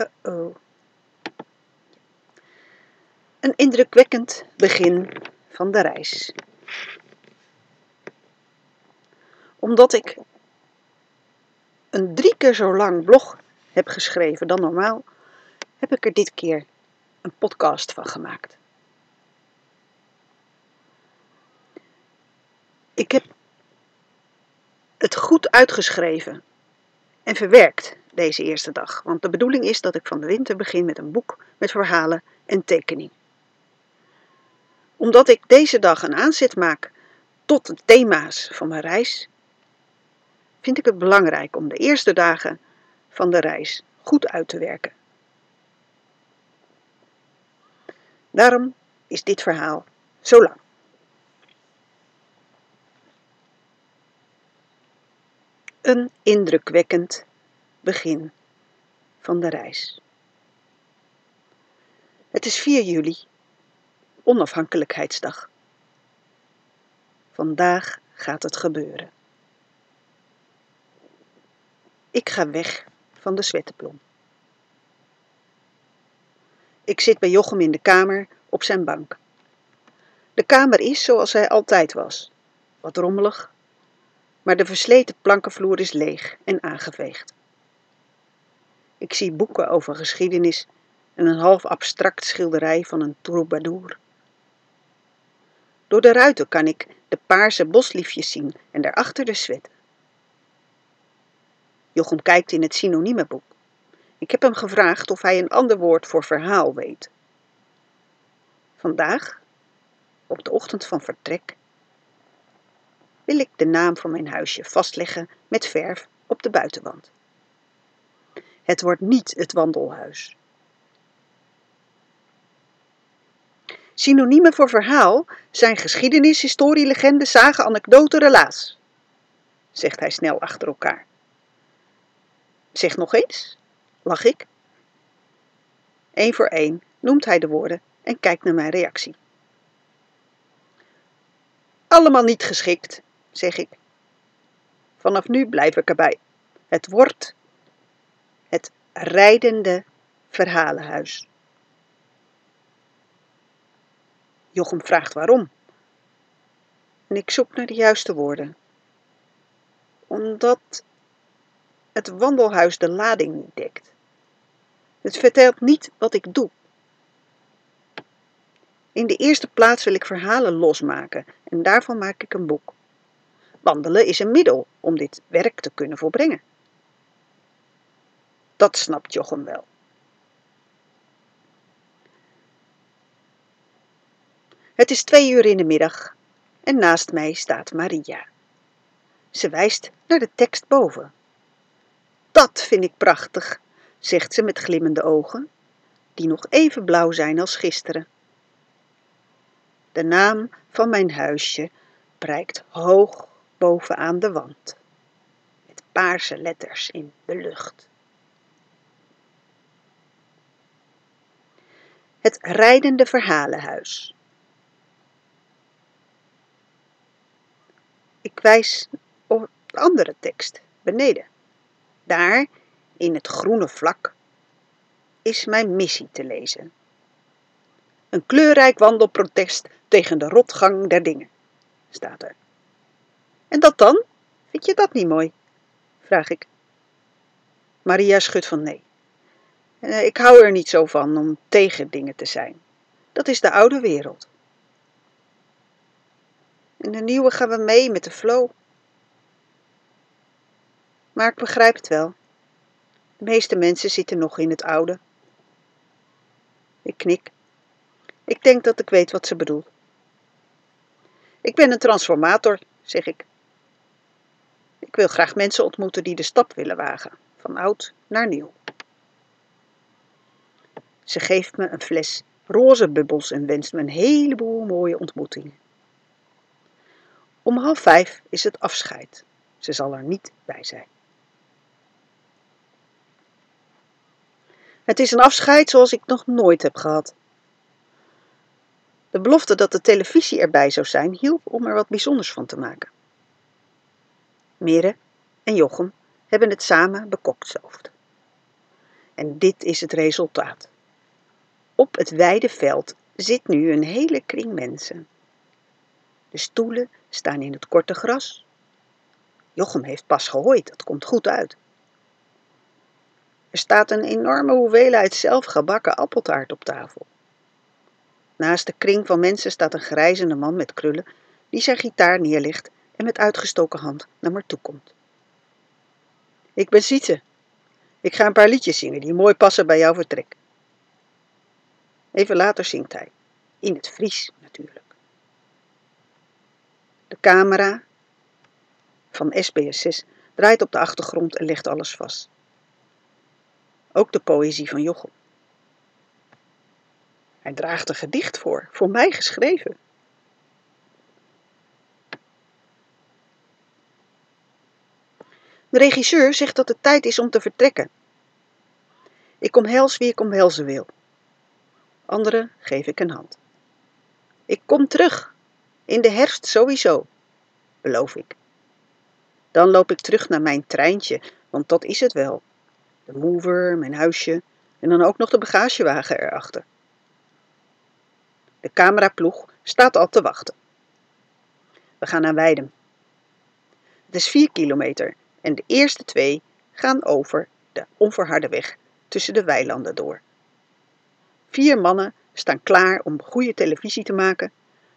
Uh-oh. Een indrukwekkend begin van de reis. Omdat ik een drie keer zo lang blog heb geschreven dan normaal, heb ik er dit keer een podcast van gemaakt. Ik heb het goed uitgeschreven en verwerkt deze eerste dag, want de bedoeling is dat ik van de winter begin met een boek met verhalen en tekening. Omdat ik deze dag een aanzet maak tot de thema's van mijn reis, vind ik het belangrijk om de eerste dagen van de reis goed uit te werken. Daarom is dit verhaal zo lang. Een indrukwekkend begin van de reis. Het is 4 juli, onafhankelijkheidsdag. Vandaag gaat het gebeuren. Ik ga weg van de zwetteplom. Ik zit bij Jochem in de kamer op zijn bank. De kamer is zoals hij altijd was, wat rommelig, maar de versleten plankenvloer is leeg en aangeveegd. Ik zie boeken over geschiedenis en een half abstract schilderij van een troubadour. Door de ruiten kan ik de paarse bosliefjes zien en daarachter de zwet. Jochem kijkt in het synoniemenboek. Ik heb hem gevraagd of hij een ander woord voor verhaal weet. Vandaag, op de ochtend van vertrek, wil ik de naam van mijn huisje vastleggen met verf op de buitenwand. Het wordt niet het wandelhuis. Synoniemen voor verhaal zijn geschiedenis, historie, legende, zagen, anekdote, relaas, zegt hij snel achter elkaar. Zeg nog eens, lach ik. Eén voor één noemt hij de woorden en kijkt naar mijn reactie. Allemaal niet geschikt, zeg ik. Vanaf nu blijf ik erbij. Het wordt het rijdende verhalenhuis. Jochem vraagt waarom. En ik zoek naar de juiste woorden. Omdat het wandelhuis de lading niet dekt. Het vertelt niet wat ik doe. In de eerste plaats wil ik verhalen losmaken en daarvan maak ik een boek. Wandelen is een middel om dit werk te kunnen volbrengen. Dat snapt Jochem wel. Het is twee uur in de middag en naast mij staat Maria. Ze wijst naar de tekst boven. Dat vind ik prachtig, zegt ze met glimmende ogen, die nog even blauw zijn als gisteren. De naam van mijn huisje prijkt hoog bovenaan de wand, met paarse letters in de lucht. Het rijdende verhalenhuis. Ik wijs op de andere tekst beneden. Daar, in het groene vlak, is mijn missie te lezen. Een kleurrijk wandelprotest tegen de rotgang der dingen, staat er. En dat dan? Vind je dat niet mooi? vraag ik. Maria schudt van nee. Eh, ik hou er niet zo van om tegen dingen te zijn. Dat is de oude wereld. In de nieuwe gaan we mee met de flow. Maar ik begrijp het wel. De meeste mensen zitten nog in het oude. Ik knik. Ik denk dat ik weet wat ze bedoelt. Ik ben een transformator, zeg ik. Ik wil graag mensen ontmoeten die de stap willen wagen, van oud naar nieuw. Ze geeft me een fles roze bubbels en wenst me een heleboel mooie ontmoetingen. Om half vijf is het afscheid. Ze zal er niet bij zijn. Het is een afscheid zoals ik nog nooit heb gehad. De belofte dat de televisie erbij zou zijn hielp om er wat bijzonders van te maken. Mere en Jochem hebben het samen bekokstoofd. En dit is het resultaat. Op het wijde veld zit nu een hele kring mensen. De stoelen staan in het korte gras. Jochem heeft pas gehooid, dat komt goed uit. Er staat een enorme hoeveelheid zelfgebakken appeltaart op tafel. Naast de kring van mensen staat een grijzende man met krullen die zijn gitaar neerlegt en met uitgestoken hand naar me toe komt. Ik ben Sietse. Ik ga een paar liedjes zingen die mooi passen bij jouw vertrek. Even later zingt hij, in het Fries natuurlijk. De camera van SBS6 draait op de achtergrond en legt alles vast. Ook de poëzie van Jochem. Hij draagt een gedicht voor, voor mij geschreven. De regisseur zegt dat het tijd is om te vertrekken. Ik omhels wie ik omhelzen wil. Anderen geef ik een hand. Ik kom terug, in de herfst sowieso, beloof ik. Dan loop ik terug naar mijn treintje, want dat is het wel. De mover, mijn huisje en dan ook nog de bagagewagen erachter. De cameraploeg staat al te wachten. We gaan naar Weidem. Het is vier kilometer en de eerste twee gaan over de onverharde weg tussen de weilanden door. Vier mannen staan klaar om goede televisie te maken.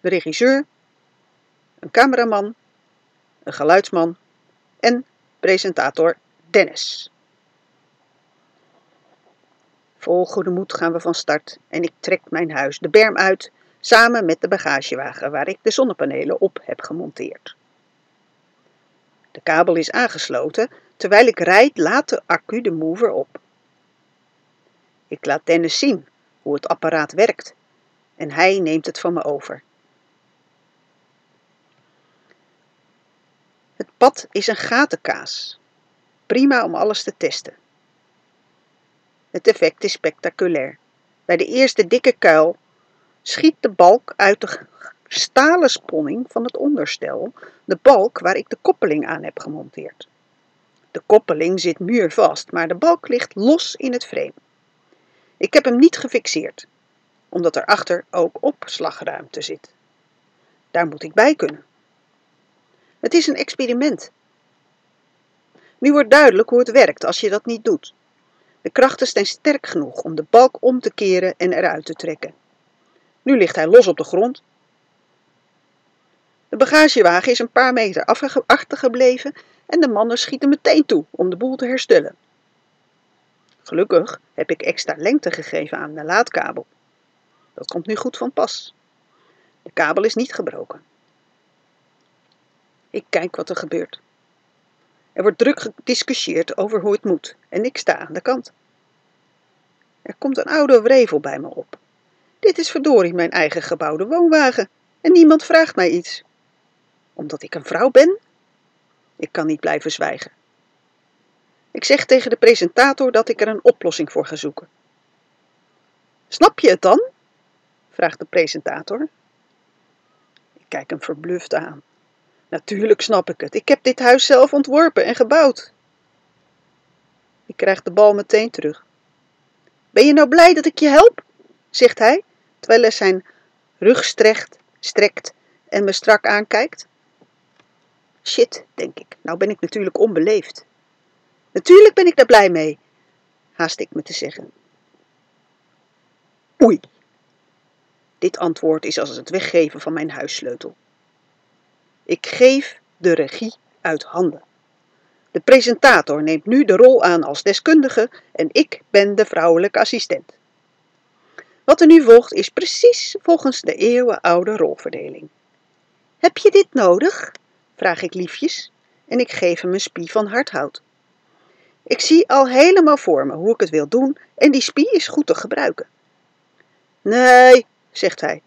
De regisseur, een cameraman, een geluidsman en presentator Dennis. Vol goede moed gaan we van start en ik trek mijn huis de berm uit samen met de bagagewagen waar ik de zonnepanelen op heb gemonteerd. De kabel is aangesloten. Terwijl ik rijd, laat de accu de mover op. Ik laat Dennis zien hoe het apparaat werkt en hij neemt het van me over. Het pad is een gatenkaas. Prima om alles te testen. Het effect is spectaculair. Bij de eerste dikke kuil schiet de balk uit de stalen sponning van het onderstel, de balk waar ik de koppeling aan heb gemonteerd. De koppeling zit muurvast, maar de balk ligt los in het frame. Ik heb hem niet gefixeerd, omdat er achter ook opslagruimte zit. Daar moet ik bij kunnen. Het is een experiment. Nu wordt duidelijk hoe het werkt als je dat niet doet. De krachten zijn sterk genoeg om de balk om te keren en eruit te trekken. Nu ligt hij los op de grond de bagagewagen is een paar meter achtergebleven en de mannen schieten meteen toe om de boel te herstellen. Gelukkig heb ik extra lengte gegeven aan de laadkabel. Dat komt nu goed van pas. De kabel is niet gebroken. Ik kijk wat er gebeurt. Er wordt druk gediscussieerd over hoe het moet en ik sta aan de kant. Er komt een oude wrevel bij me op. Dit is verdorie mijn eigen gebouwde woonwagen en niemand vraagt mij iets omdat ik een vrouw ben? Ik kan niet blijven zwijgen. Ik zeg tegen de presentator dat ik er een oplossing voor ga zoeken. Snap je het dan? vraagt de presentator. Ik kijk hem verbluft aan. Natuurlijk snap ik het. Ik heb dit huis zelf ontworpen en gebouwd. Ik krijg de bal meteen terug. Ben je nou blij dat ik je help? zegt hij, terwijl hij zijn rug strekt, strekt en me strak aankijkt. Shit, denk ik. Nou ben ik natuurlijk onbeleefd. Natuurlijk ben ik daar blij mee, haast ik me te zeggen. Oei. Dit antwoord is als het weggeven van mijn huissleutel. Ik geef de regie uit handen. De presentator neemt nu de rol aan als deskundige en ik ben de vrouwelijke assistent. Wat er nu volgt is precies volgens de eeuwenoude rolverdeling. Heb je dit nodig? vraag ik liefjes en ik geef hem een spie van hardhout. Ik zie al helemaal voor me hoe ik het wil doen en die spie is goed te gebruiken. Nee, zegt hij.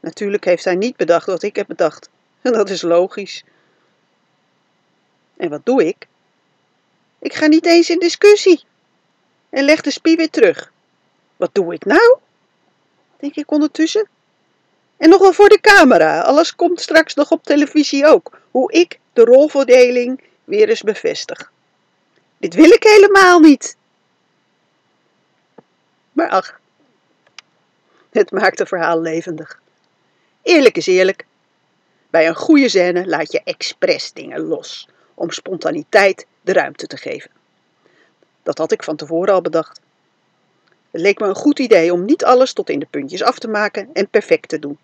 Natuurlijk heeft hij niet bedacht wat ik heb bedacht. En dat is logisch. En wat doe ik? Ik ga niet eens in discussie. En leg de spie weer terug. Wat doe ik nou? Denk ik ondertussen. En nogal voor de camera, alles komt straks nog op televisie ook, hoe ik de rolverdeling weer eens bevestig. Dit wil ik helemaal niet. Maar ach, het maakt het verhaal levendig. Eerlijk is eerlijk. Bij een goede scène laat je expres dingen los om spontaniteit de ruimte te geven. Dat had ik van tevoren al bedacht. Het leek me een goed idee om niet alles tot in de puntjes af te maken en perfect te doen.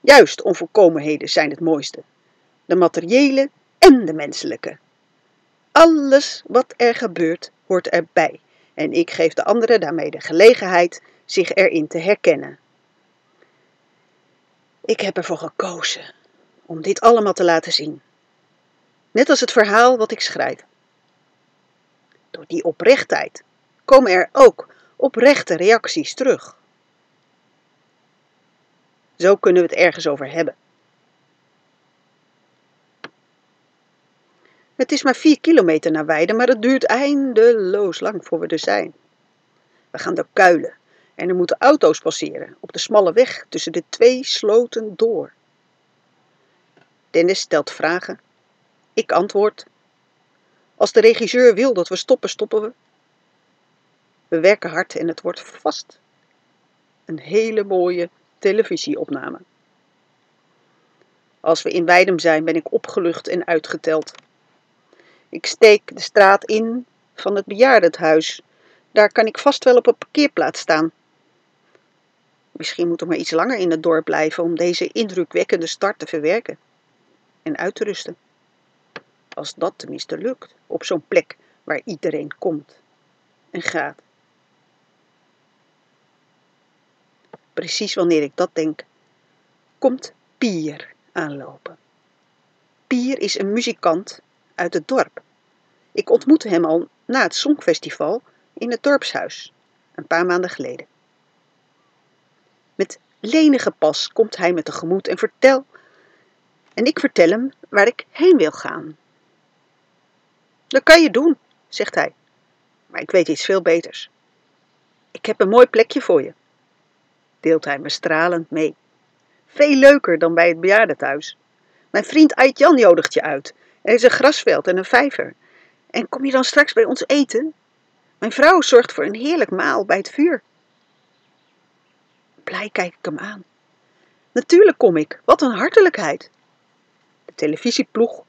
Juist onvolkomenheden zijn het mooiste. De materiële en de menselijke. Alles wat er gebeurt hoort erbij en ik geef de anderen daarmee de gelegenheid zich erin te herkennen. Ik heb ervoor gekozen om dit allemaal te laten zien. Net als het verhaal wat ik schrijf. Door die oprechtheid komen er ook oprechte reacties terug. Zo kunnen we het ergens over hebben. Het is maar vier kilometer naar Weiden, maar het duurt eindeloos lang voor we er zijn. We gaan door kuilen en er moeten auto's passeren op de smalle weg tussen de twee sloten door. Dennis stelt vragen. Ik antwoord. Als de regisseur wil dat we stoppen, stoppen we. We werken hard en het wordt vast een hele mooie televisieopname. Als we in Weidem zijn, ben ik opgelucht en uitgeteld. Ik steek de straat in van het bejaardenhuis. Daar kan ik vast wel op een parkeerplaats staan. Misschien moet ik maar iets langer in het dorp blijven om deze indrukwekkende start te verwerken en uit te rusten. Als dat tenminste lukt, op zo'n plek waar iedereen komt en gaat. Precies wanneer ik dat denk, komt Pier aanlopen. Pier is een muzikant uit het dorp. Ik ontmoette hem al na het Songfestival in het dorpshuis, een paar maanden geleden. Met lenige pas komt hij me tegemoet en vertel en ik vertel hem waar ik heen wil gaan. Dat kan je doen, zegt hij, maar ik weet iets veel beters. Ik heb een mooi plekje voor je, deelt hij me stralend mee. Veel leuker dan bij het bejaardentehuis. Mijn vriend Ait-Jan jodigt je uit. Er is een grasveld en een vijver. En kom je dan straks bij ons eten? Mijn vrouw zorgt voor een heerlijk maal bij het vuur. Blij kijk ik hem aan. Natuurlijk kom ik, wat een hartelijkheid. De televisieploeg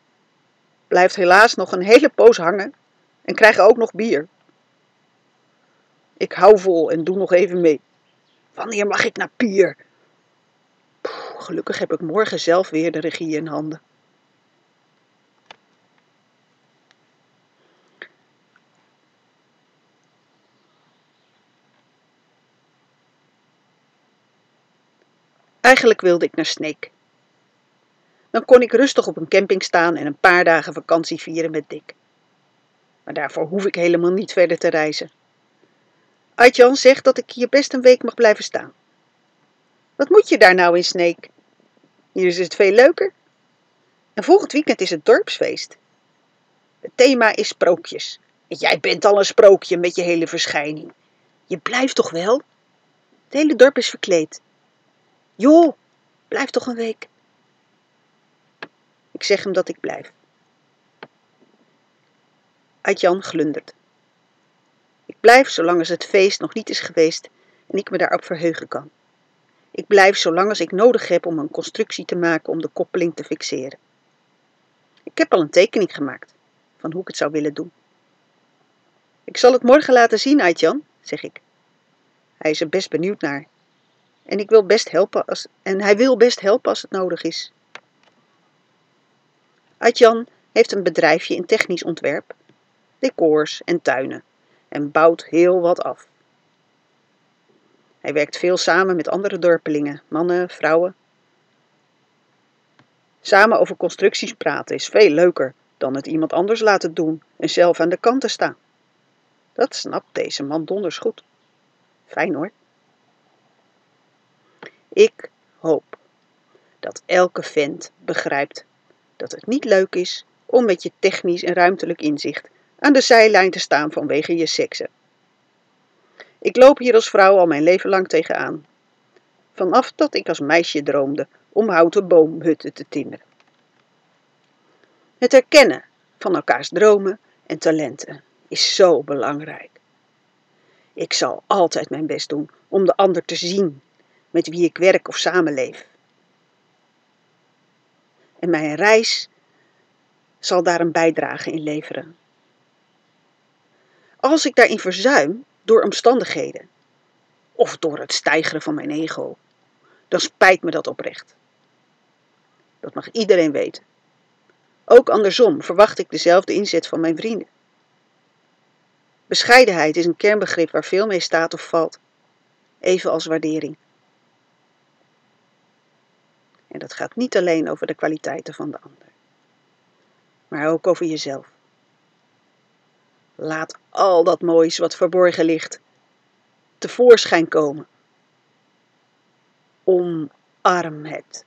blijft helaas nog een hele poos hangen en krijgen ook nog bier. Ik hou vol en doe nog even mee. Wanneer mag ik naar Pier? gelukkig heb ik morgen zelf weer de regie in handen. Eigenlijk wilde ik naar Sneek. Dan kon ik rustig op een camping staan en een paar dagen vakantie vieren met Dick. Maar daarvoor hoef ik helemaal niet verder te reizen. Aitjan zegt dat ik hier best een week mag blijven staan. Wat moet je daar nou in Sneek? Hier is het veel leuker. En volgend weekend is het dorpsfeest. Het thema is sprookjes. En jij bent al een sprookje met je hele verschijning. Je blijft toch wel? Het hele dorp is verkleed. Joh, blijf toch een week. Ik zeg hem dat ik blijf. Adjan glundert. Ik blijf zolang als het feest nog niet is geweest en ik me daarop verheugen kan. Ik blijf zolang als ik nodig heb om een constructie te maken om de koppeling te fixeren. Ik heb al een tekening gemaakt van hoe ik het zou willen doen. Ik zal het morgen laten zien, Aitjan, zeg ik. Hij is er best benieuwd naar. En ik wil best helpen als, en hij wil best helpen als het nodig is. Aitjan heeft een bedrijfje in technisch ontwerp, decors en tuinen en bouwt heel wat af. Hij werkt veel samen met andere dorpelingen, mannen, vrouwen. Samen over constructies praten is veel leuker dan het iemand anders laten doen en zelf aan de kant te staan. Dat snapt deze man donders goed. Fijn hoor. Ik hoop dat elke vent begrijpt dat het niet leuk is om met je technisch en ruimtelijk inzicht aan de zijlijn te staan vanwege je seksen. Ik loop hier als vrouw al mijn leven lang tegenaan. Vanaf dat ik als meisje droomde om houten boomhutten te timmeren. Het herkennen van elkaars dromen en talenten is zo belangrijk. Ik zal altijd mijn best doen om de ander te zien met wie ik werk of samenleef. En mijn reis zal daar een bijdrage in leveren. Als ik daarin verzuim door omstandigheden of door het stijgeren van mijn ego, dan spijt me dat oprecht. Dat mag iedereen weten. Ook andersom verwacht ik dezelfde inzet van mijn vrienden. Bescheidenheid is een kernbegrip waar veel mee staat of valt, even als waardering. En dat gaat niet alleen over de kwaliteiten van de ander, maar ook over jezelf. Laat al dat moois wat verborgen ligt tevoorschijn komen. Omarm het.